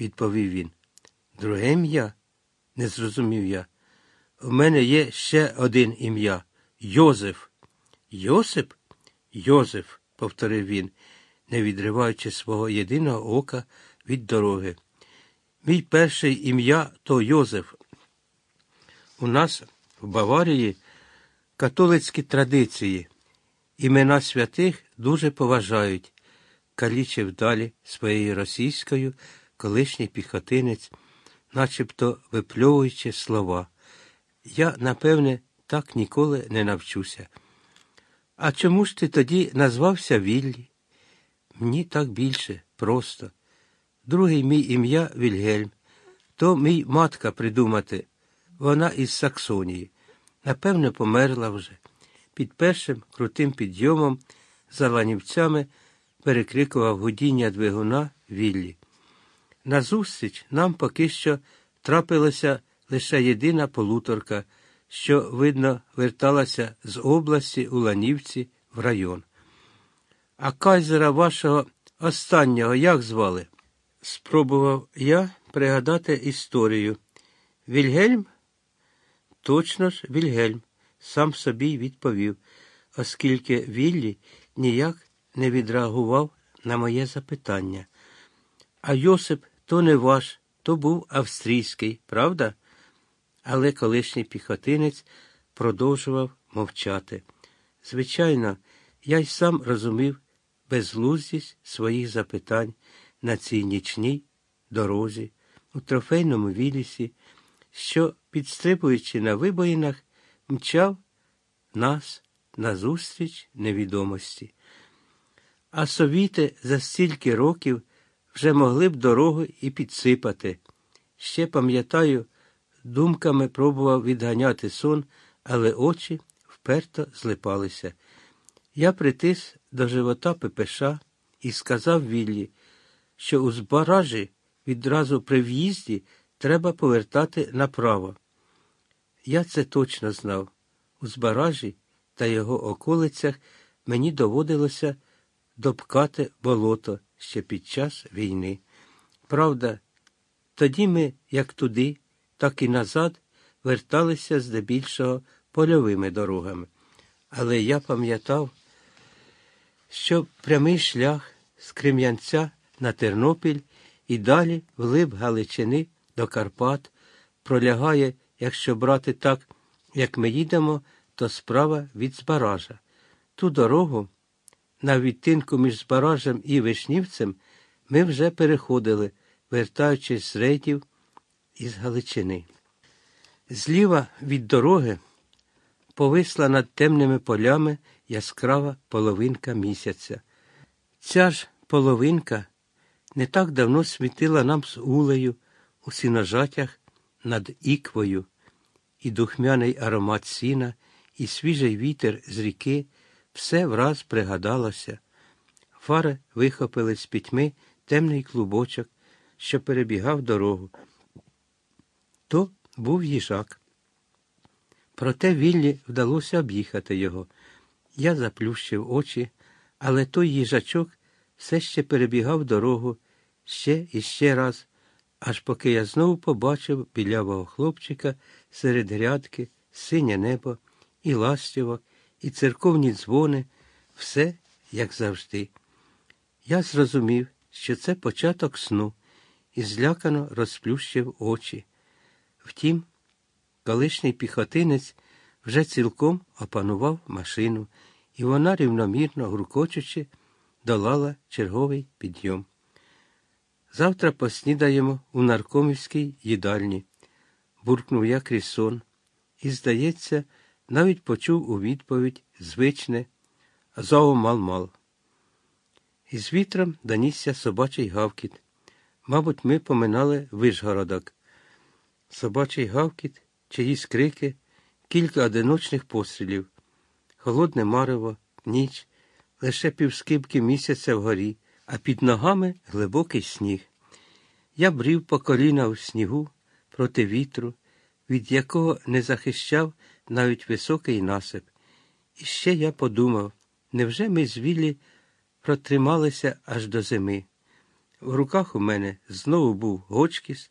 відповів він. Друге ім'я? не зрозумів я. У мене є ще один ім'я Йозеф. Йосип? Йозеф, повторив він, не відриваючи свого єдиного ока від дороги. Мій перший ім'я то Йозеф. У нас в Баварії католицькі традиції. Імена святих дуже поважають, калічив далі своєю російською колишній піхотинець, начебто випльовуючи слова. Я, напевне, так ніколи не навчуся. А чому ж ти тоді назвався Віллі? Мені так більше, просто. Другий мій ім'я Вільгельм. То мій матка придумати. Вона із Саксонії. Напевне, померла вже. Під першим крутим підйомом за ланівцями перекрикував гудіння двигуна Віллі. Назустріч нам поки що трапилася лише єдина полуторка, що, видно, верталася з області у Ланівці в район. А кайзера вашого останнього як звали? Спробував я пригадати історію. Вільгельм? Точно ж, Вільгельм, сам собі відповів, оскільки Віллі ніяк не відреагував на моє запитання. А Йосип то не ваш, то був австрійський, правда? Але колишній піхотинець продовжував мовчати. Звичайно, я й сам розумів безглуздість своїх запитань на цій нічній дорозі, у трофейному вілісі, що, підстрибуючи на вибоїнах, мчав нас назустріч невідомості. А совіти за стільки років вже могли б дорогу і підсипати. Ще пам'ятаю, думками пробував відганяти сон, але очі вперто злипалися. Я притис до живота Пепеша і сказав Віллі, що у збаражі відразу при в'їзді треба повертати направо. Я це точно знав. У збаражі та його околицях мені доводилося допкати болото ще під час війни. Правда, тоді ми, як туди, так і назад, верталися здебільшого польовими дорогами. Але я пам'ятав, що прямий шлях з Крем'янця на Тернопіль і далі вглиб Галичини до Карпат пролягає, якщо брати так, як ми їдемо, то справа від Збаража. Ту дорогу на відтинку між Збаражем і Вишнівцем ми вже переходили, вертаючись з рейдів із Галичини. Зліва від дороги повисла над темними полями яскрава половинка місяця. Ця ж половинка не так давно світила нам з улею у сіножатях над іквою, і духмяний аромат сіна, і свіжий вітер з ріки все враз пригадалося. Фари вихопили з пітьми темний клубочок, що перебігав дорогу. То був їжак. Проте Віллі вдалося об'їхати його. Я заплющив очі, але той їжачок все ще перебігав дорогу ще і ще раз, аж поки я знову побачив білявого хлопчика серед грядки, синє небо, і ластівок, і церковні дзвони, все як завжди. Я зрозумів, що це початок сну, і злякано розплющив очі. Втім, колишній піхотинець вже цілком опанував машину, і вона, рівномірно гуркочучи, долала черговий підйом. Завтра поснідаємо у наркомівській їдальні, буркнув я крізь сон, і, здається, навіть почув у відповідь звичне «Зоо мал-мал». Із вітром донісся собачий гавкіт. Мабуть, ми поминали вишгородок. Собачий гавкіт, чиїсь крики, кілька одиночних пострілів, холодне марево, ніч, лише півскибки місяця вгорі, а під ногами глибокий сніг. Я брів по коліна у снігу проти вітру, від якого не захищав навіть високий насип. І ще я подумав, невже ми з Віллі протрималися аж до зими? В руках у мене знову був Гочкіс,